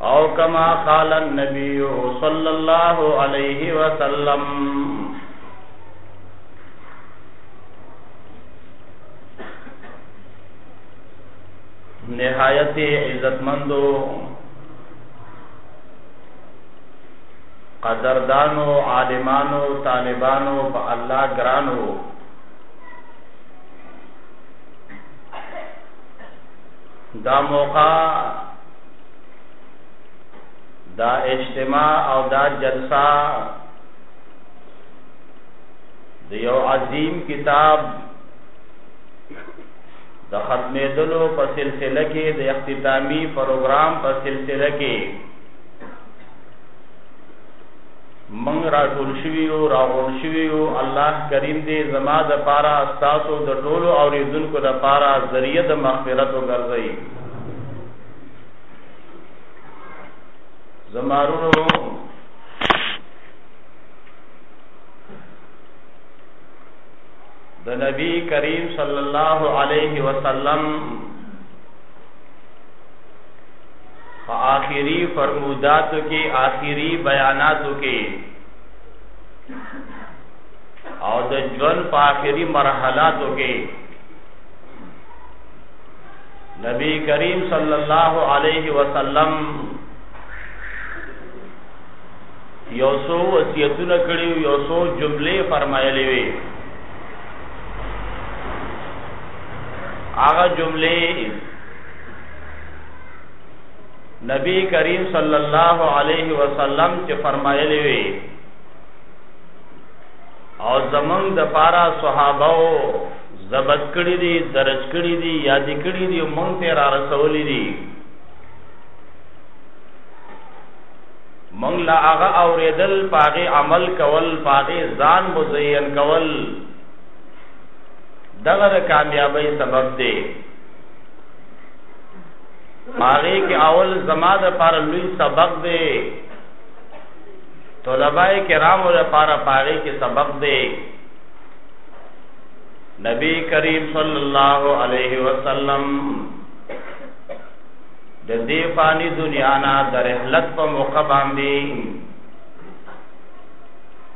او کما قال النبي صلى الله عليه وسلم نهایت عزتمندو قدردانو عالمانو طالبانو په الله ګرانو دا موقع دا اجتماع او دا جلسه د یو عظیم کتاب د ختمېدلو په سلسله کې د اختتامی پروګرام په سلسله کې موږ راټول شوي یو، راغونډ شوي یو، الله کریم دې زما دپاره او ستاسو د ټولو اورېدونکو دپاره ذریعه د مغفرت وګرځوي. زما وروڼو د نبی کریم صلی الله علیه وسلم په آخري فرموداتو کې آخري بیاناتو کې او د ژوند په آخري مرحلاتو کې نبی کریم صلی الله علیه وسلم یو سو وصیتونه کړی یو سو جملې فرمایلې وي هغه جملې نبی کریم صلی الله علیه وسلم چې فرمایلی وی او زمنګ د پارا صحابه او زبط کړی دي درج کړی دي یاد کړی دي مونږ ته را رسولې دي مونږ لا هغه اوریدل پاغه عمل کول پاغه ځان مزین کول دغه کامیابی سبب دی هغه کې اول زما د پاره لوی سبق دی طلبای کرامو لپاره پاره کې سبق دی نبی کریم صلی الله علیه وسلم د دې فانی دنیا نه د رحلت په موقع باندې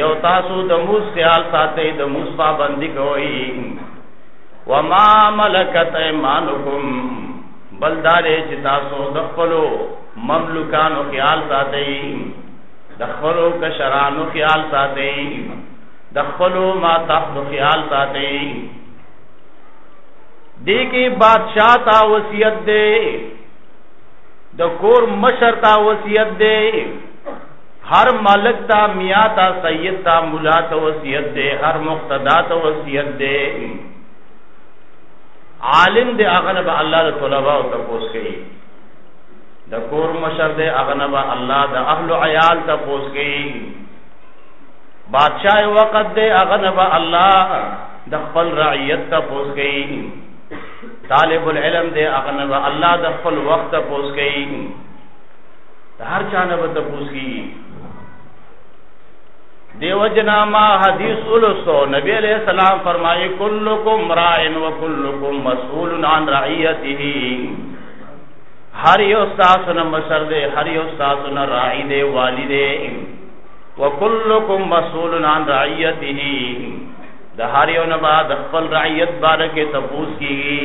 یو تاسو د موس خیال ساتي د موس پابندي کوي وما ملکت ایمانکم بلدارې چې تاسو د خپلو مملوکانو خیال ساتي د خپلو کشرانو خیال ساتي د خپلو ما تحت خیال ساتي دې کې بادشاہ تا وصیت دی د کور مشر تا وصیت دی هر ملک تا میا تا سید تا مولا ته وصیت دی هر مقتدا ته وصیت دی عالم دی اغنه به الله د طلباء او تپوس کوي د کور مشر دی اغنه به الله د اهل عیال تپوس کوي بادشاہ وقت دی اغنه به الله د خپل رعیت تپوس کوي طالب العلم دی اغنه به الله د خپل وخت تپوس کوي د هر چا نه به تپوس کیږي دیو جنا ما حدیث ولسو نبی علیہ السلام فرمایي کلکم راء و کلکم مسئول عن رعیته هر یو تاسو نه مشر دی هر یو تاسو نه راعی دی والی دی وکلکم مسئول عن رعیته د هر یو نه بعد خپل رعیت باره کې تپوس کیږي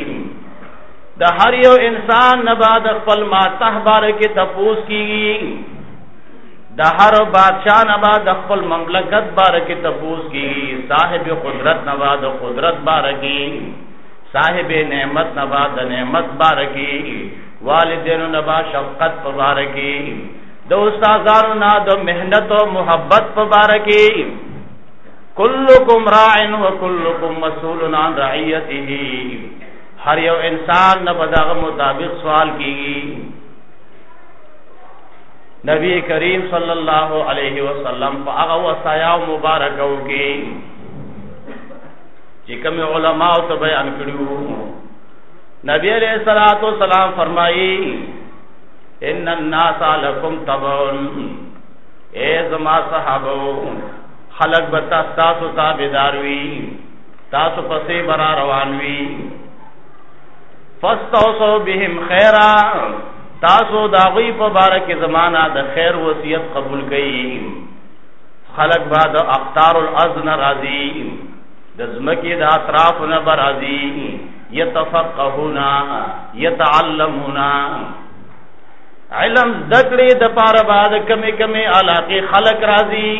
د هر یو انسان نه بعد خپل ماتح بار کې تپوس کیږي د هر بادشاہ نه بعد خپل مملکت بار کې تپوس کیږي صاحب قدرت نه بعد قدرت بار کې صاحب نعمت نه بعد نعمت بار کې والدینو نه بعد شفقت په بار کې د استادانو نه د مهنت او محبت په بار کې کلکم راعن و کلکم مسئول عن رعیته هر یو انسان نه بداغه مطابق سوال کیږي نبی کریم صلی الله علیه وسلم په هغه وصایا مبارکو کې چې کوم علما او بیان کړیو نبی علیہ الصلوۃ والسلام فرمایي ان الناس لکم تبعون اے زما صحابو خلق بتا تاسو تابعدار وی تاسو پسې برا روان وي فاستوصو بهم خیرا تاسو دا غوی په بار کې زمانہ د خیر وصیت قبول کړي خلق بعد اختار الازن راضی د زمکه د اطراف نه برازی یتفقهون یتعلمون علم ذکر د پاره بعد کمی کمی علاقه خلق راضی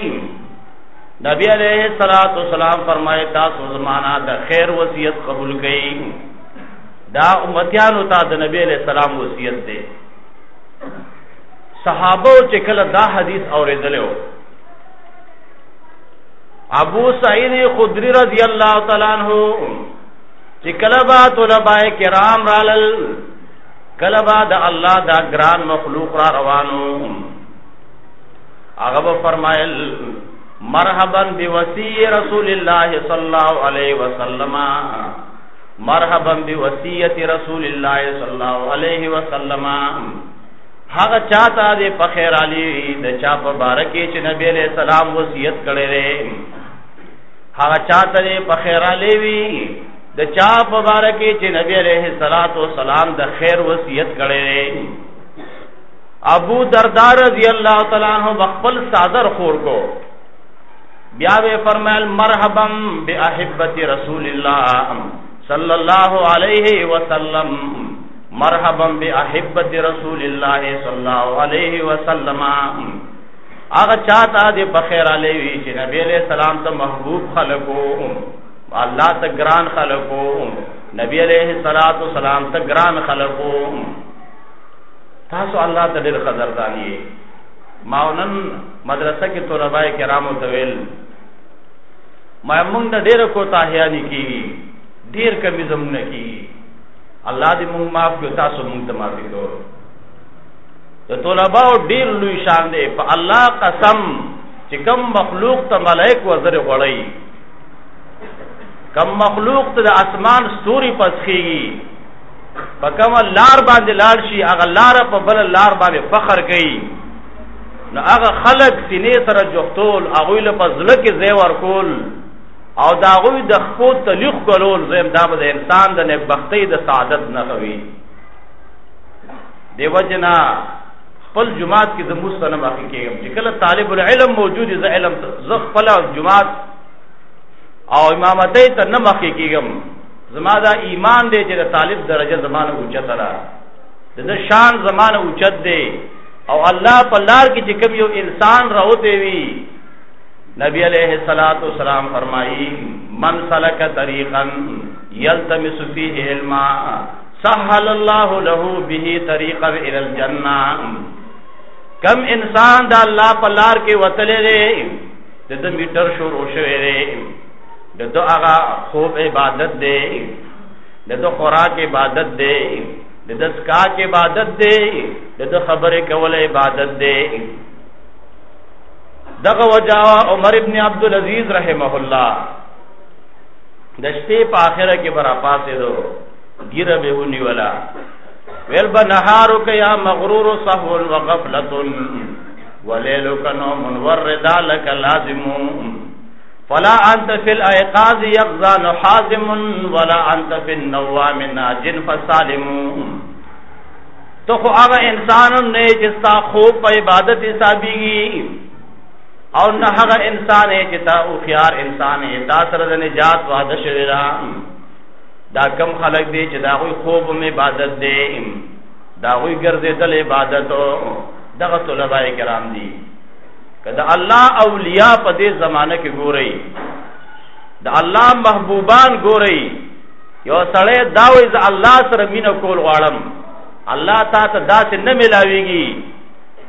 نبی علیہ الصلات والسلام فرمایي تاسو زمانہ د خیر وصیت قبول کړئ دا امتیانو ته د نبی علیہ السلام وصیت دی صحابه چې کله دا حدیث اوریدلو ابو سعید خدری رضی الله تعالی عنہ چې کله با طلباء کرام رالل کله با د الله دا ګران مخلوق را روانو هغه به فرمایل مرحبا بوسی رسول الله صلی الله علیه وسلم مرحبا بوصیت رسول الله صلی الله علیه وسلم هغه چاته دې په خیر علی د چا په بارکه چې نبی علیہ السلام وصیت کړی دی هغه چاته دې په خیر علی وی د چا په بارکه چې نبی علیہ الصلات والسلام د خیر وصیت کړی دی ابو دردار رضی الله تعالی عنہ بخپل صادر خور کو بیا وی فرمایل مرحبا باحبت رسول الله صلی الله علیه وسلم مرحبا باحبت رسول الله صلی الله علیه وسلم هغه چاته دې بخیر علی وی چې نبی علیہ السلام ته محبوب خلقو الله ته ګران خلقو نبی علیہ الصلوۃ والسلام ته ګران خلقو تاسو الله ته ډېر قدردان یې ما نن مدرسه کې طلباء کرامو ته ویل ما موږ د ډېر کوتاهیانی کیږي ډېر کمی زموږ نه کیږي الله دې موږ معاف کړو تاسو موږ ته معاف کړو د طلباء ډېر لوی شان دی په الله قسم چې کم مخلوق ته ملائک وزر غړی کم مخلوق ته د اسمان ستوري پسخیږي په کوم لار باندې لار شي هغه لار په بل لار باندې فخر کوي نو هغه خلق سینې سره جوختول هغه له پزله کې زی ورکول او دا غوی د خپو تلیخ کولول زم دا به انسان د نبختې د سعادت نه کوي دیو جنا خپل جماعت کې د مسلمان اخی کېږم چې کله طالب العلم موجود ز علم ز خپل جماعت او امامتې ته نه مخې کېږم زما دا ایمان دی چې د طالب درجه زمانه اوچته ده د د شان زمانه اوچت دی او الله په لار کې چې کوم یو انسان راوته وي نبی علیہ الصلات والسلام فرمایي من سلک طریقا یلتمس فیه علما سهل الله له به طریقا الى الجنه کم انسان دا الله په لار کې وتلې دی د میټر شور او شوی دی د دو هغه خوب عبادت دی د دو خوراک عبادت دی د د سکاک عبادت دی د د خبرې کول عبادت دی دغه وجا عمر ابن عبد العزيز رحمه الله د شپې په اخره کې برا پاسې دو ګیره به ونی ولا ویل بنهارو کې یا مغرور سهو وغفلتن وليلك نوم والرضا لك لازم ولا انت فی الايقاظ يقظان حازم ولا انت فی النوام ناج فسالم تو خو هغه انسان نه چې ستا خو په عبادت حسابيږي او نه هغه انسان چې تا او خيار انسان یې دا سره د نجات وعده شوی را دا کم خلق دی چې دا غوي خوب مې عبادت دی دا غوي ګرځېدل عبادت دغه طلبه کرام دي که د الله اولیاء په دې زمانه کې ګورئ د الله محبوبان ګورئ یو سړی دا وایي زه الله سره مینه کول غواړم الله تا ته داسې نه ملاویږي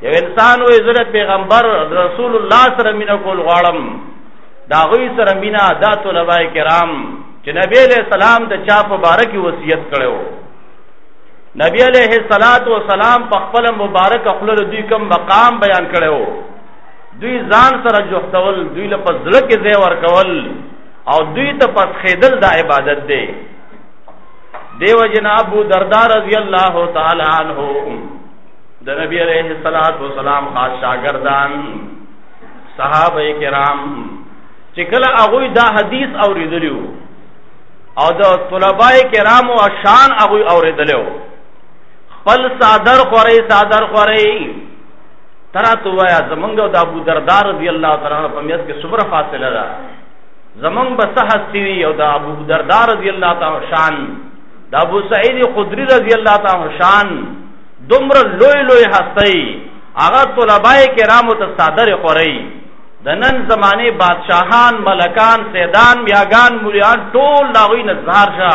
یو انسان وایي زه د پیغمبر رسول الله سره مینه کول غواړم د هغوی سره مینه دا طلبه کرام چې نبی علیه السلام د چا په باره کې وصیت کړی و نبی علیه الصلاۃ والسلام په خپل مبارک خپل دوی کوم مقام بیان کړو دوی ځان سره جوړول دوی له پزړ کې ځای ورکول او دوی ته پس خیدل د عبادت دی دیو جن ابو دردا رضی الله تعالی عنہ د نبی علیہ الصلات والسلام خاص شاگردان صحابه کرام چې کله هغه دا حدیث اوریدلیو او د طلباء کرامو شان هغه اوریدلو خپل صادر خوري صادر خوري ترا تو وایا زمونږ د ابو دردار رضی الله تعالی عنہ په میت کې څومره فاصله ده زمونږ به صحت سی او د ابو دردار رضی الله تعالی شان د ابو سعید خدری رضی الله تعالی شان دومره لوی لوی هستی هغه طلباء کرامو ته صادر خوري د نن زمانې بادشاهان، ملکان، سیدان، میاګان، مولیان ټول دا غوی نه زهار شه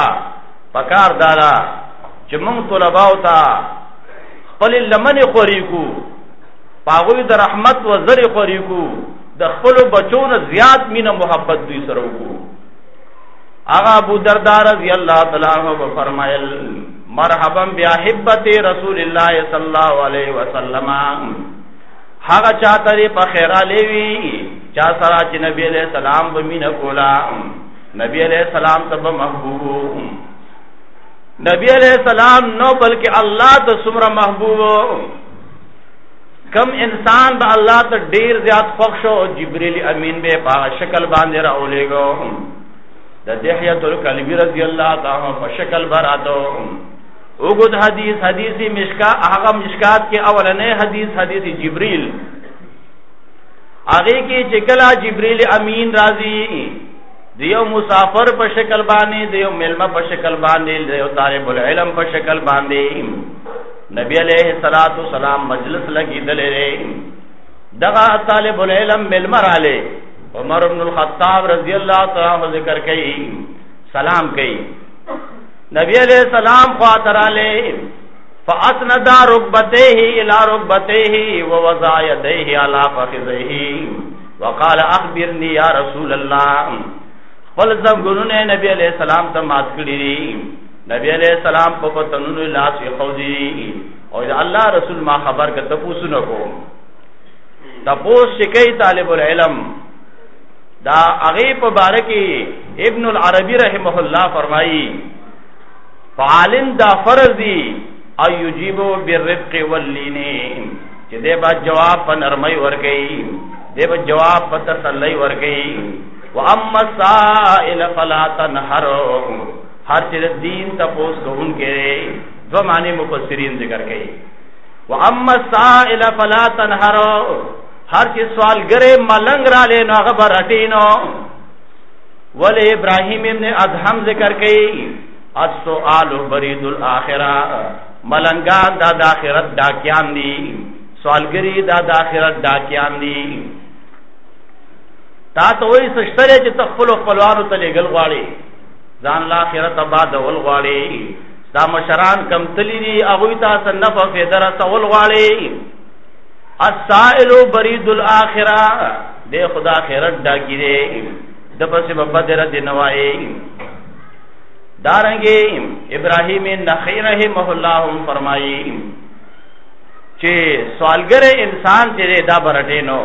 پکار دادا چې موږ طلباو ته خپل لمن خوري کو پاغوی د رحمت و زری خوري کو د خپل بچو نه زیات مینه محبت دوی سره وکړو هغه ابو دردار رضی الله تعالی عنہ فرمایل مرحبا بیا حبت رسول الله صلی الله علیه وسلم هغه چا ترې په خیره لیوی چا سره چې نبی علیہ السلام به مینه کولا نبی علیہ السلام ته به محبوب نبی علیہ السلام نو بلکې الله ته څومره محبوب کم انسان به الله ته ډیر زیات خوښ شو جبرئیل امین به په شکل باندې راولېګو د دحیه الکلبی رضی الله تعالی په شکل براتو وګد حدیث حدیث مشکا هغه مشکات کې اولنې حدیث حدیث جبرئیل هغه کې چې کلا جبرئیل امین راضی دیو مسافر په شکل باندې دیو ملما په شکل باندې دیو طالب العلم په شکل باندې نبی علیہ الصلوۃ والسلام مجلس لګیدلې دغه طالب العلم ملما را لې عمر بن الخطاب رضی الله تعالی عنہ ذکر کړي سلام کړي نبی علیہ السلام خواطراله فاسند ركبتيه الى ركبتيه ووضع يديه على فخذيه وقال اخبرني يا رسول الله خپل زنګونونه نبی علیہ السلام ته مات کړی دي نبی علیہ السلام په پتنونو لاس یې خوځي او دا الله رسول ما خبر کته پوسونه کو تپوس شکای طالب العلم دا هغه په باره کې ابن العربی رحمه الله فرمایي فعالن دا فرض دی او یجیبو بالرفق واللین چې دې با جواب په نرمۍ ورګي دې با جواب په تسلی ورګي و اما سائل فلا تنهر هر چې دین تپوس کوونکې دو معنی مفسرین ذکر کړي و اما سائل فلا تنهر هر چې سوالګرې ملنګ را لې نو هغه برټینو ولې ابراهیم ابن ادهم ذکر کړي السؤال برید الاخره ملنګان دا د آخرت ډاکیان دي سوالګری دا د آخرت ډاکیان دي تا ته وې سشتره چې تخپل خپلوانو ته لګل غواړي ځان لا آخرت آباد ول غواړي دا مشران کم تللی دي هغه ته سنف فیدر سوال غواړي السائل برید الاخره د خدا خیرت ډاګی دی د پسې په بدر د نوای دارنګي ابراهیم نخی رحمه الله هم فرمایي چې سوالګر انسان چې دا برټې نو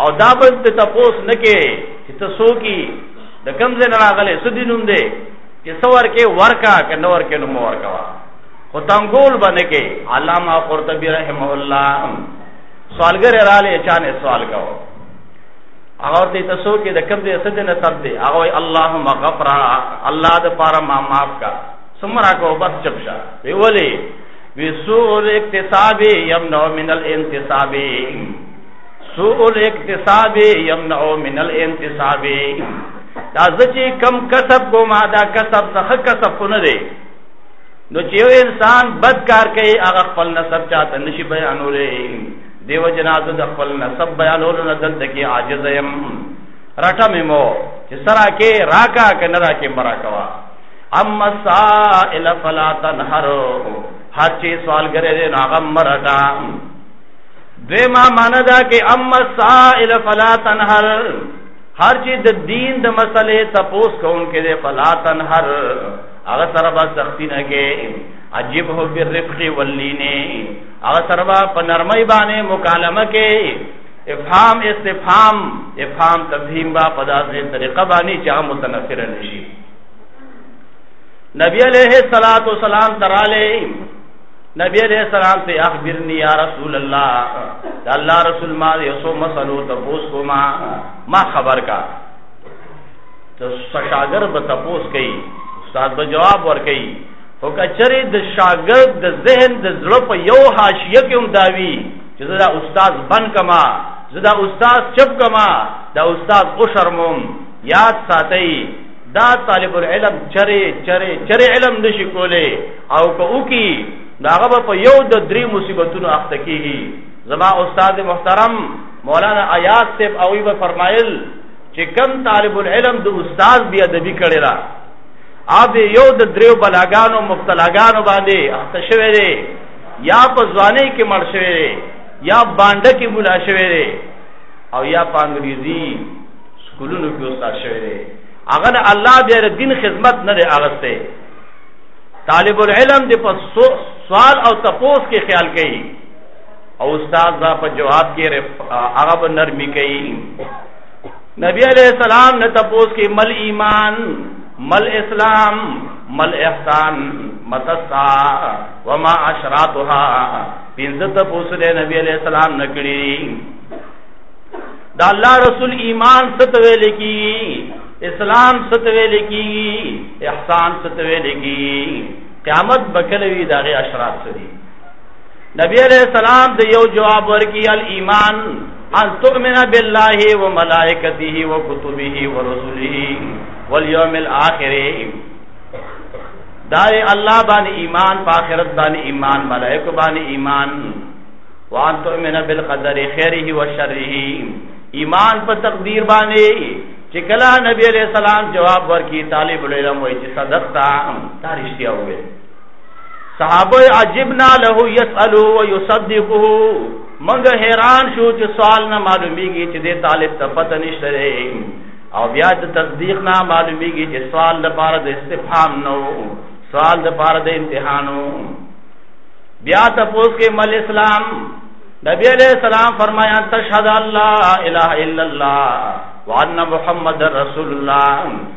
او دا بس ته تپوس نه کې چې ته سو کی د کمزې نه راغله سدینوم دی چې سور کې ورکا کنه ور کې نو ورکا خو تنګول باندې کې علامه قرطبي رحمه الله سوالګر را لې چانه سوال کاو هغه ته تاسو کې د کوم دې سد نه سب دې هغه اللهم غفر الله د پاره ما معاف کا سمرا کو بس چپ شا وی ولی وی سوء الاقتصاب یمنع من الانتصاب سوء الاقتصاب یمنع من الانتصاب دا ځکه کم کسب کوما دا کسب نه کسب نه دی نو چې یو انسان بد کار کوي هغه خپل نسب چاته نشي بیانولې دیو جناز د خپل نسب بیانولو نه دلته کې عاجز یم راټه مې مو چې سرا کې راکا کې نه راکې مرا کوا اما سائل فلا تنهر هر چې سوال ګرې نه هغه مرټا دوی ما ماندا کې اما سائل فلا تنهر هر چې د دین د مسلې تپوس کوونکې دی فلا تنهر هغه سره به سختی نه کې عجیب هو بیر رفق ولینه هغه سره به په نرمۍ باندې مکالمه کې افهام استفهام افهام تفهیم با په داسې طریقه باندې چې هغه متنفر نشي نبی علیہ الصلات والسلام تراله نبی علیہ السلام ته اخبرنی یا رسول الله دا الله رسول ما یو سو مسلو ته پوس کوما ما خبر کا د شاګرد به تپوس کوي استاد به جواب ورکوي خو کچرې د شاګرد د ذهن د زړه په یو حاشیه کې هم داوي چې زه دا استاد بند کما زه دا استاد چپ کما دا استاد او شرموم یاد ساتئ دا طالب العلم چرې چرې چرې علم نشي کولای او که وکي دا هغه په یو د درې مصیبتونو اخته کیږي زما استاد محترم مولانا آیات صاحب اوی به فرمایل چې کم طالب العلم د استاد بیا ادبی کړی دا اب یو د دریو بلاګانو مبتلاګانو باندې اخته شوی دی یا په ځواني کې مړ شوی دی یا باندې کې مولا شوی دی او یا په انګریزي سکولونو کې استاد شوی دی هغه د الله بیا د دین خدمت نه دی اغسته طالب العلم د په سوال او تپوس کې خیال کوي او استاد دا په جواب کې هغه نرمي کوي نبی علیہ السلام نے تپوس کی مل ایمان مل اسلام مل احسان متسا وما اشراتها پینځه تپوس دے نبی علیہ السلام نکړي دا الله رسول ایمان ستوي لکی اسلام ستوي لکی احسان ستوي لکی قیامت بکلوی داغه اشرات سری نبی علیہ السلام ته یو جواب ورکی الایمان ان تؤمن بالله وملائکته وکتبه ورسله والیوم الاخر دا الله باندې ایمان په آخرت باندې ایمان ملائکه باندې ایمان وان تؤمن بالقدر خیره و شره ایمان په تقدیر باندې چې کله نبی علیہ السلام جواب ورکی طالب العلم وایي چې صدقتا تاریخ دی اوه صحابه عجبنا له يسألو ويصدقه منګ حیران شو چې سوال نه معلومیږي چې د طالب ته پته نشته او بیا د تصدیق نه معلومیږي چې سوال د پاره د استفهام نو سوال د پاره د امتحانو بیا تاسو کې مل اسلام نبی علیہ السلام فرمایا تشهد الله اله الا الله وان محمد رسول الله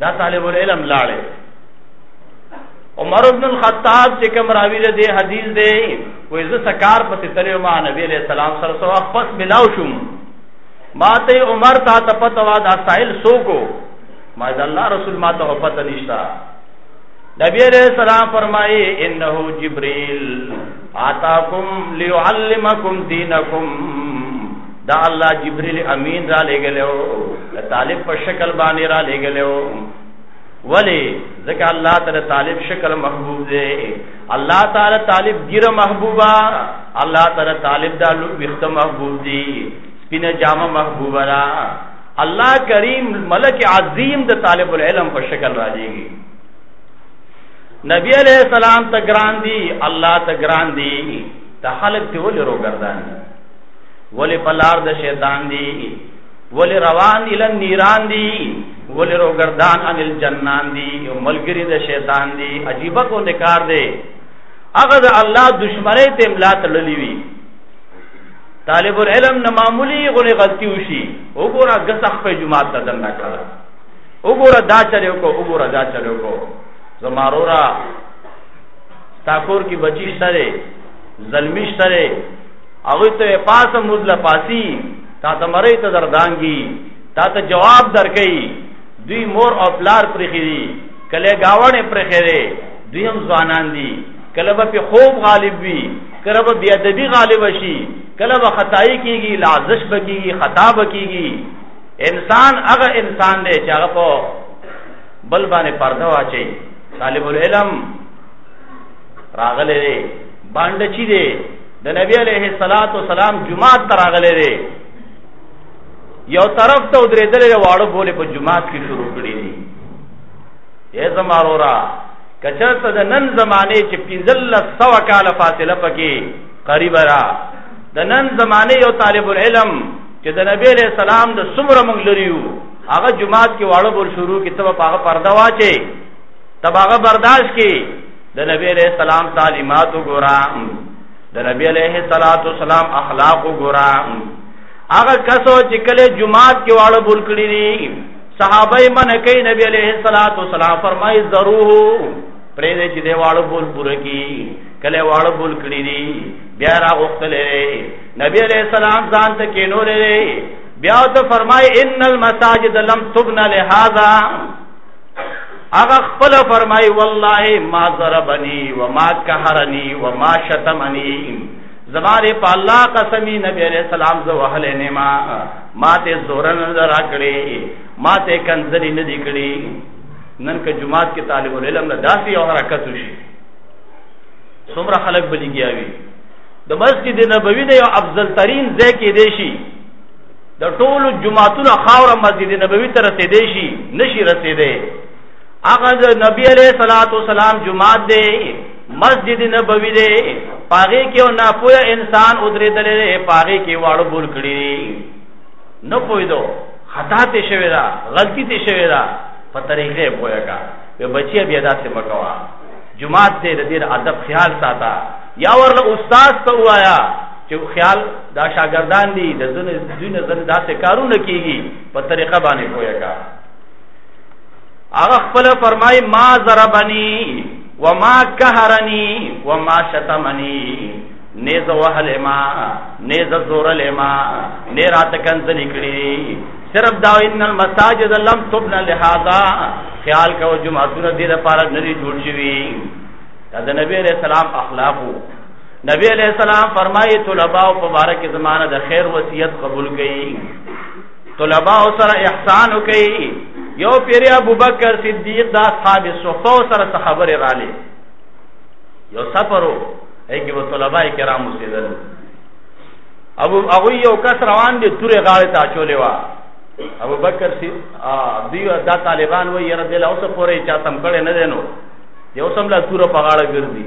دا طالب العلم لاړې عمر ابن الخطاب چې کوم راوی دی حدیث دی وې زه سکار په تلې ما نبی عليه السلام سره سو خپل ملاو شوم ما ته عمر تا ته پته وا دا سائل سوکو ما دا الله رسول ما ته پته نشتا نبی عليه السلام فرمایي انه جبريل آتاکم ليعلمکم دینکم دا الله جبريل امين را لګلو د طالب په شکل باندې را لګلو ولی ځکه الله تعالی طالب شکل محبوب دی الله تعالی طالب ګیره محبوبا الله تعالی طالب دا لوی وخت محبوب دی سپینه جامه محبوبا را الله کریم ملک عظیم د طالب العلم په شکل را لګي نبی علیہ السلام ته ګران دی الله ته ګران دی ته خلق ته ولې روګردان دی ولی پلار د شیطان دی ولی روان دی لن نیران دی ولی رو گردان ان الجنان دی او ملګری د شیطان دی عجیب کو کار دی هغه د الله دشمنی ته املا تړلی وی طالب العلم نه معمولی غلی غلطی وشي وګوره غسخ په جماعت ته دنه کړه وګوره دا چلے کو وګوره دا چلے کو زمارورا تاکور کی بچی شته زلمی شته هغه ته پاسه مزله پاسی تا ته مری ته دردانګي تا ته جواب درکې دوی مور او پلار پرخې دي کله گاوانه پرخې دي دوی هم ځوانان دي کله به خوب غالب وي کله به بی ادبی غالب شي کله به خدای کیږي لازش بکیږي خطا بکیږي انسان هغه انسان دی چې هغه په بل باندې پرده واچي طالب العلم راغله باندې چي دي د نبی عليه الصلاه والسلام جمعات تراغله دي یو طرف ته درېدلې واړو بوله په جمعات کې شروع کړې دي اے زمارورا کچرته د نن زمانه چې 1500 کال فاصله پکې قریب را د نن زمانه یو طالب العلم چې د نبی له سلام د سمره مونږ لريو هغه جمعات کې واړو بول شروع کې تب هغه پرده واچي تب هغه برداشت کې د نبی علیہ السلام تعلیمات وګورا د نبی علیہ الصلات والسلام اخلاق وګورا هغه کسو چې کله جمعات کې واړه بول کړی دي صحابه یې من کوي نبی علیہ الصلات والسلام فرمایي ضرور پرې دې چې دی واړه بول پوره کی کله واړه بول کړی دي بیا را غوښتلې نبی علیہ السلام ځان ته کینولې بیا ته فرمای ان المساجد لم تبنى لهذا هغه خپل فرمای والله ما ضربني وما قهرني وما شتمني زماره په الله قسمی نبی علیہ السلام زو اهل نما ما ته زورن درا کړي ما ته کنځري نه دی کړي نن که جمعات کې طالب العلم له داسې او حرکت وشي څومره خلک بلیږي د مسجد نبوي د یو افضل ترین ځای کې دی شي د ټولو جمعاتونو خاور مسجد نبوي ته رسیدې شي نشي رسیدې هغه د نبی عليه صلوات و سلام جمعات دی مسجد نبوي دی پاغه کې او ناپوه انسان ودرېدلې پاغه کې واړو بول کړی نه پویدو خطا ته شوی دا غلطی ته شوی دا په طریقې پوهه کا یو بچی بیا داسې مکوا جمعات دې د دې ادب خیال ساته یا ورله استاد ته وایا چې خیال دا شاګردان دي د ځنې ځینې ځنې داسې کارونه کیږي په طریقه باندې پوهه کا هغه خپل فرمای ما ضربني وما قهرني وما شتمني نیز وهل ما نیز زورل ما نه رات کنځل کړي صرف دا ان المساجد لم تبنى لهذا خیال کو جمعه دې لپاره نه جوړ شوی دا د نبی رسول الله اخلاقو نبی علیہ السلام فرمایي طلباء او مبارک زمانه د خیر وصیت قبول کړي طلباء سره احسان وکړي یو پیر ابو بکر صدیق د اصحاب صفه سره خبره رااله یو سفرو ایګي و طلباء کرام وسیدل ابو ابو یو کس روان دي تورې غاړه ته چولې وا ابو بکر سی دی دا طالبان وای یره دل اوسه پورې چا تم کړي نه دینو یو سم لا تور په غاړه ګرځي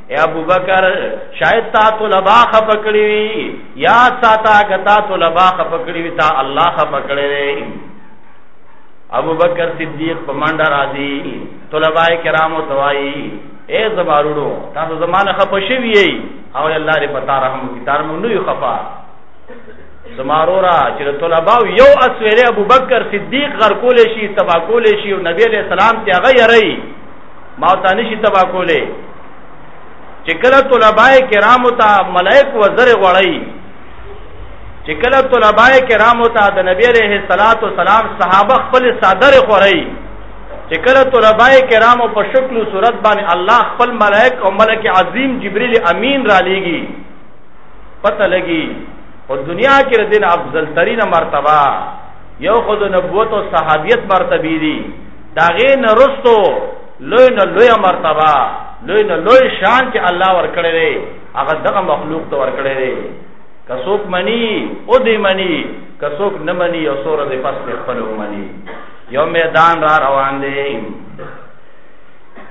اے ابو بکر شاید تا طلبا خپکړی وی یا ساته کتا طلبا خپکړی وی تا الله خپکړی وی ابو بکر صدیق په منډه راځي طلباء کرامو توای اے زمارونو تاسو زمانه خپشی وی او الله دې پتا رحم کی تار مونږ نه خفا زمارورا چې طلباء یو اسویره ابو بکر صدیق غر کول شي تبا کول شي او نبی علیہ السلام ته هغه یری ما ته نشي تبا کولې چې کله طلبای کرامو ته ملائک وزر غړی چې کله طلبای کرامو ته د نبی عليه الصلاه والسلام صحابه خپل صادر خوري چې کله طلبای کرامو په شکل او صورت باندې الله خپل ملائک او ملک عظیم جبريل امین را لېږي پته لګي او دنیا کې د دین افضل ترین مرتبه یو خود نبوت او صحابیت مرتبه دي دا غي نرستو لوی نه لوی مرتبه لوی نه لوی شان چې الله ورکړي دی هغه دغه مخلوق ته ورکړي دی کڅوک منی او دی منی کڅوک نه منی او سور دی پس په خپل منی یو میدان را روان دی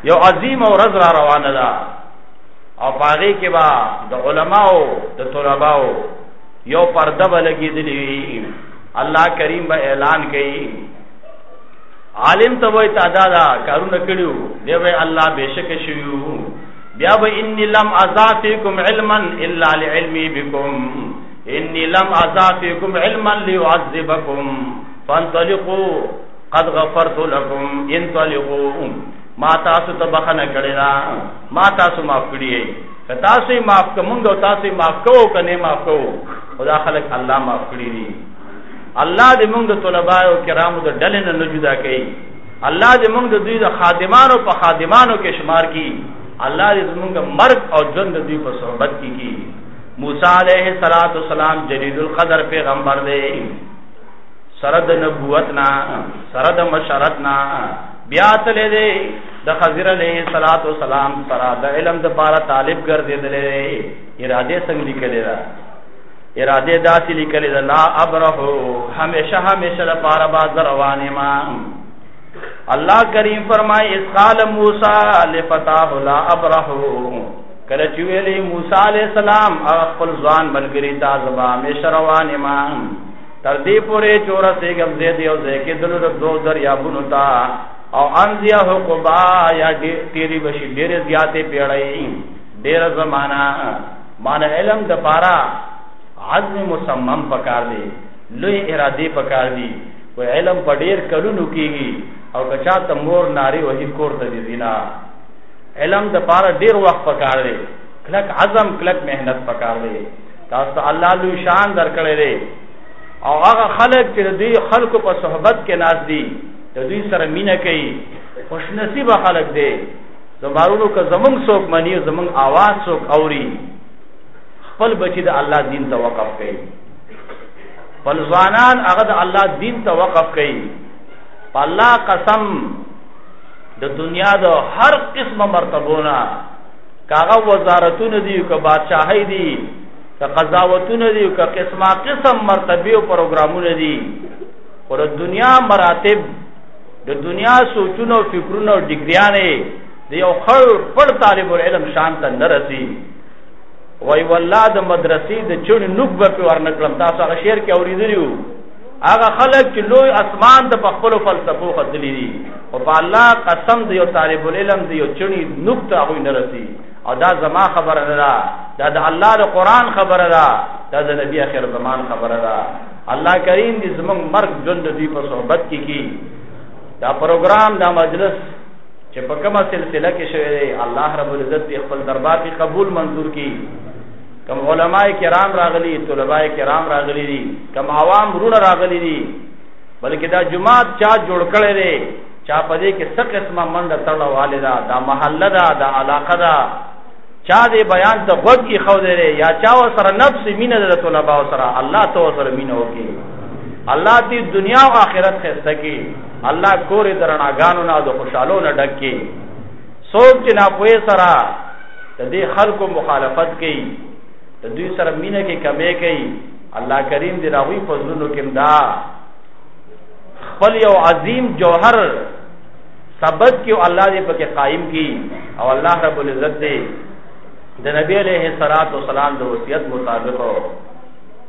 یو عظیم او رز را روان ده او پاره کې با د علماو د طلباو یو پرده بلګې دی الله کریم به اعلان کوي عالم ته وای تا دا دا کارونه کړیو دی وای الله بشک شیو بیا به انی لم اضافکم علما الا لعلمی بكم انی لم اضافکم علما ليعذبكم فانطلقوا قد غفرت لكم انطلقوا ما تاسو ته بخنه کړی دا ما تاسو معاف کړی که تاسو معاف کوم او تاسو معاف کوو کنه معاف کوو خدا خلق الله معاف کړی الله دې موږ د طلباء او کرامو د ډلې نه نه جدا کړي الله دې موږ د دوی د خادمانو په خادمانو کې شمار کړي الله دې موږ مرګ او ژوند د دوی په صحبت کې کړي موسی علیه الصلاۃ والسلام جلیل القدر پیغمبر دی سره د نبوت نه سره د مشرت نه بیا تلې دی د خضر علیه الصلاۃ والسلام سره د علم د پاره طالب ګرځیدلې اراده څنګه لیکلې ده اراده داسې لیکلې ده لا ابره همیشه همیشه لپاره با روانې ما الله کریم فرمای اس قال موسی لفتاه لا ابره کله چې ویلې موسی علی السلام خپل ځوان بلګری تا زبا همیشه روانې ما تر دې پورې چور سیګم زید یو زکه دلو د دو دریابونو تا او انزیا هو قبا یا تیری بشی ډېر زیاتې پیړای ډېر زمانہ معنی علم د پارا عزم مصمم پکار دی لوی اراده پکار دی و علم په ډیر کلونو کیږي او کچا ته مور ناری وهی کور ته دی زینا علم د پارا ډیر وخت پکار دی کلک عزم کلک مهنت پکار دی تاسو ته الله لوی شان درکړی دی او هغه خلک چې دوی خلکو په صحبت کې ناز دي دوی سره مینه کوي خوش نصیب خلک دي نو مارونو که زمونږ څوک مني زمونږ आवाज څوک اوري خپل بچی د الله دین ته وقف کړي خپل ځوانان هغه د الله دین ته وقف کړي په الله قسم د دنیا د هر قسمه مرتبونه کاغه وزارتونه دي که بادشاہي دي که قضاوتونه دي که قسمه قسم مرتبه او پروګرامونه دي پر دنیا مراتب د دنیا سوچونه او فکرونه او ډیګریانې د یو خړ پړ طالب العلم شان ته نه رسی وای والله د مدرسې د چړ نوک به په ورنکړم تاسو هغه شعر کې اوریدلیو هغه خلک چې لوی اسمان د خپل فلسفو خدلی دي او په الله قسم دی یو طالب العلم دی یو چړی نوک ته هغه نه رسی او دا زما خبره نه ده دا د الله د قران خبره ده دا د نبی اخر زمان خبره ده الله کریم دې زمونږ مرګ ژوند دې په صحبت کې کی دا پروګرام دا مجلس چې په کومه سلسله کې شوی دی الله رب العزت دې خپل دربار کې قبول منظور کړي کم علماء کرام راغلي طلباء کرام راغلي دي کم عوام رونه راغلي دي بلکې دا جماعت چا جوړ کړي دي چا په دې کې څه قسمه منډه تړلواله ده دا محله ده دا علاقه ده چا دې بیان ته غوږ کې خو دې یا چا سره نفس مینه د طلباء سره الله تو سره مینه وکي الله دې دنیا او آخرت خسته کی الله کور درناګانو نه د خوشالو نه ډک کی څوک چې ناپوهه سره د دې خلکو مخالفت کوي د دوی سره مینه کې کمی کوي الله کریم دې راوي فضلونو کې دا خپل یو عظیم جوهر ثبت کیو الله دې پکې قائم کی او الله رب العزت دې د نبی علیه الصلاۃ والسلام د وصیت مطابق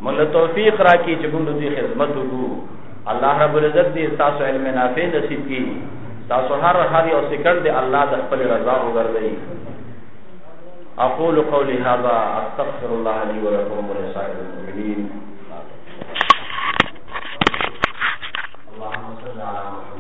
مل توفیق را کی چې موږ دې خدمت وکړو الله رب العزت دې تاسو علم نافع نصیب کی تاسو هر هر یو سکند دې الله د خپل رضا وګرځي اقول قولي هذا استغفر الله لي ولكم ولسائر المؤمنين اللهم صل على محمد